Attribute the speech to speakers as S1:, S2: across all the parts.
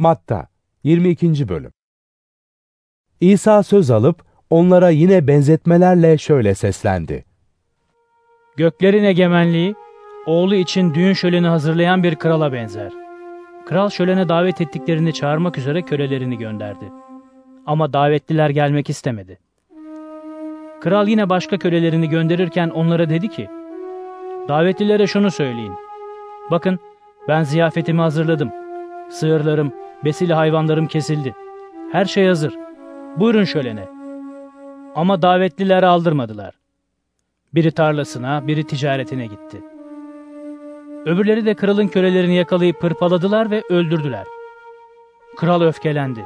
S1: Matta 22. Bölüm İsa söz alıp onlara yine benzetmelerle şöyle seslendi.
S2: Göklerin egemenliği, oğlu için düğün şöleni hazırlayan bir krala benzer. Kral şölene davet ettiklerini çağırmak üzere kölelerini gönderdi. Ama davetliler gelmek istemedi. Kral yine başka kölelerini gönderirken onlara dedi ki, Davetlilere şunu söyleyin. Bakın, ben ziyafetimi hazırladım. Sığırlarım, besili hayvanlarım kesildi. Her şey hazır. Buyurun şölene. Ama davetlileri aldırmadılar. Biri tarlasına, biri ticaretine gitti. Öbürleri de kralın kölelerini yakalayıp pırpaladılar ve öldürdüler. Kral öfkelendi.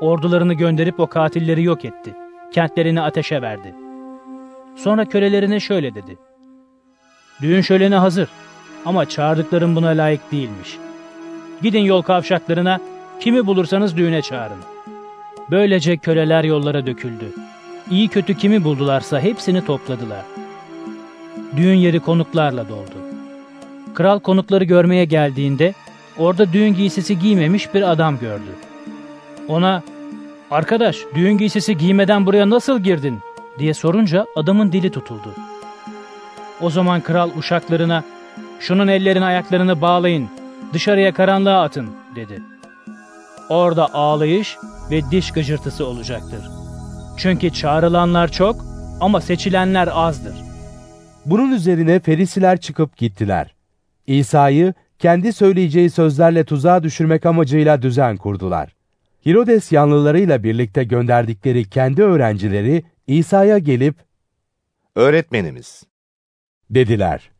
S2: Ordularını gönderip o katilleri yok etti. Kentlerini ateşe verdi. Sonra kölelerine şöyle dedi. Düğün şöleni hazır ama çağırdıklarım buna layık değilmiş. Gidin yol kavşaklarına, kimi bulursanız düğüne çağırın. Böylece köleler yollara döküldü. İyi kötü kimi buldularsa hepsini topladılar. Düğün yeri konuklarla doldu. Kral konukları görmeye geldiğinde orada düğün giysisi giymemiş bir adam gördü. Ona, ''Arkadaş, düğün giysisi giymeden buraya nasıl girdin?'' diye sorunca adamın dili tutuldu. O zaman kral uşaklarına, ''Şunun ellerini ayaklarını bağlayın, dışarıya karanlığa atın.'' dedi. Orada ağlayış ve diş gıcırtısı olacaktır. Çünkü çağrılanlar çok ama seçilenler azdır.
S1: Bunun üzerine Ferisiler çıkıp gittiler. İsa'yı kendi söyleyeceği sözlerle tuzağa düşürmek amacıyla düzen kurdular. Hirodes yanlılarıyla birlikte gönderdikleri kendi öğrencileri İsa'ya gelip
S3: Öğretmenimiz,
S1: dediler.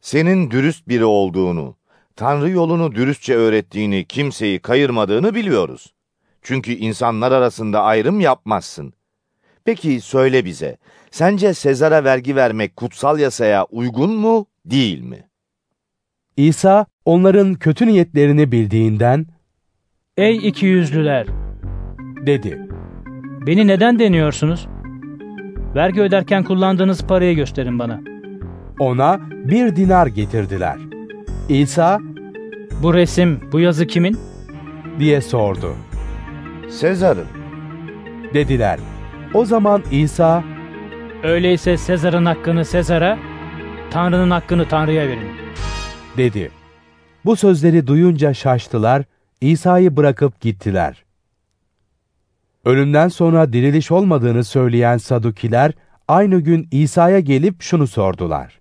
S3: senin dürüst biri olduğunu, Tanrı yolunu dürüstçe öğrettiğini, kimseyi kayırmadığını biliyoruz. Çünkü insanlar arasında ayrım yapmazsın. Peki söyle bize, sence Sezar'a vergi vermek kutsal yasaya uygun mu, değil mi?
S1: İsa onların kötü niyetlerini bildiğinden
S2: Ey iki yüzlüler!
S1: dedi.
S2: Beni neden deniyorsunuz? Vergi öderken kullandığınız parayı gösterin bana.
S1: Ona bir dinar getirdiler. İsa
S2: Bu resim, bu yazı kimin?
S1: diye sordu.
S3: Sezar'ın.
S1: Dediler. O zaman İsa
S2: Öyleyse Sezar'ın hakkını Sezar'a, Tanrı'nın hakkını Tanrı'ya verin.
S1: dedi. Bu sözleri duyunca şaştılar, İsa'yı bırakıp gittiler. Ölümden sonra diriliş olmadığını söyleyen Sadukiler aynı gün İsa'ya gelip şunu sordular.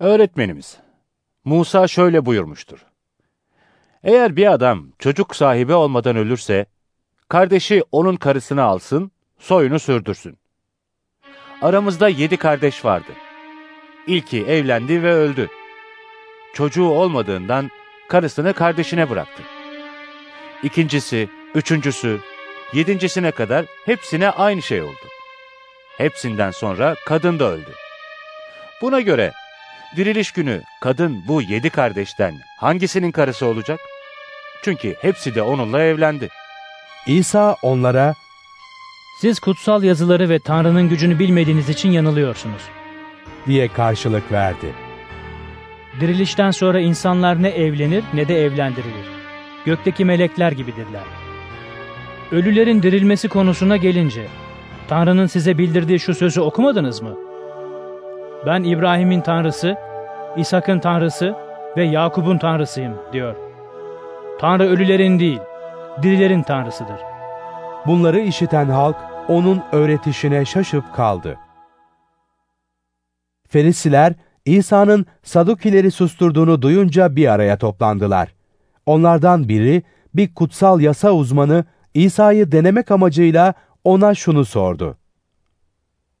S4: Öğretmenimiz, Musa şöyle buyurmuştur. Eğer bir adam çocuk sahibi olmadan ölürse, kardeşi onun karısını alsın, soyunu sürdürsün. Aramızda yedi kardeş vardı. İlki evlendi ve öldü. Çocuğu olmadığından karısını kardeşine bıraktı. İkincisi, üçüncüsü, yedincisine kadar hepsine aynı şey oldu. Hepsinden sonra kadın da öldü. Buna göre diriliş günü kadın bu yedi kardeşten hangisinin karısı olacak? Çünkü hepsi de onunla evlendi.
S1: İsa onlara
S2: Siz kutsal yazıları ve Tanrı'nın gücünü bilmediğiniz için yanılıyorsunuz.
S1: diye karşılık verdi.
S2: Dirilişten sonra insanlar ne evlenir ne de evlendirilir. Gökteki melekler gibidirler. Ölülerin dirilmesi konusuna gelince, Tanrı'nın size bildirdiği şu sözü okumadınız mı? Ben İbrahim'in Tanrısı, İshak'ın Tanrısı ve Yakup'un Tanrısıyım diyor. Tanrı ölülerin değil, dirilerin Tanrısıdır.
S1: Bunları işiten halk onun öğretişine şaşıp kaldı. Ferisiler İsa'nın Sadukileri susturduğunu duyunca bir araya toplandılar. Onlardan biri bir kutsal yasa uzmanı İsa'yı denemek amacıyla ona şunu sordu.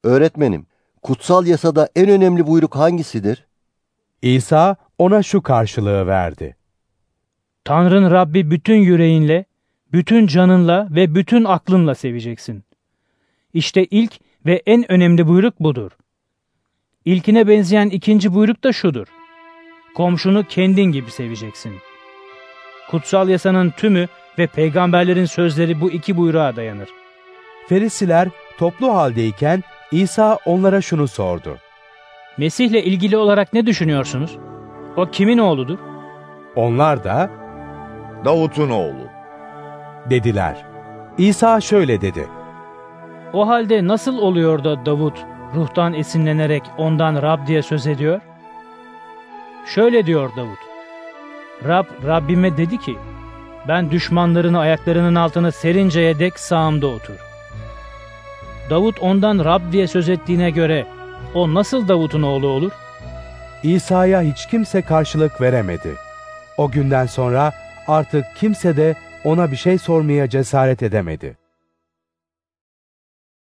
S5: Öğretmenim, kutsal yasada en önemli buyruk hangisidir?
S1: İsa ona şu karşılığı verdi.
S2: Tanrın Rabbi bütün yüreğinle, bütün canınla ve bütün aklınla seveceksin. İşte ilk ve en önemli buyruk budur. İlkine benzeyen ikinci buyruk da şudur. Komşunu kendin gibi seveceksin. Kutsal yasanın tümü ve peygamberlerin sözleri bu iki buyruğa dayanır.
S1: Ferisiler toplu haldeyken İsa onlara şunu sordu.
S2: Mesih'le ilgili olarak ne düşünüyorsunuz? O kimin oğludur?
S1: Onlar da
S3: Davut'un oğlu.
S1: Dediler. İsa şöyle dedi.
S2: O halde nasıl oluyor da Davut ruhtan esinlenerek ondan Rab diye söz ediyor? Şöyle diyor Davut. Rab Rabbime dedi ki, ben düşmanlarını ayaklarının altına serinceye dek sağımda otur. Davut ondan Rab diye söz ettiğine göre o nasıl Davut'un oğlu olur?
S1: İsa'ya hiç kimse karşılık veremedi. O günden sonra artık kimse de ona bir şey sormaya cesaret edemedi.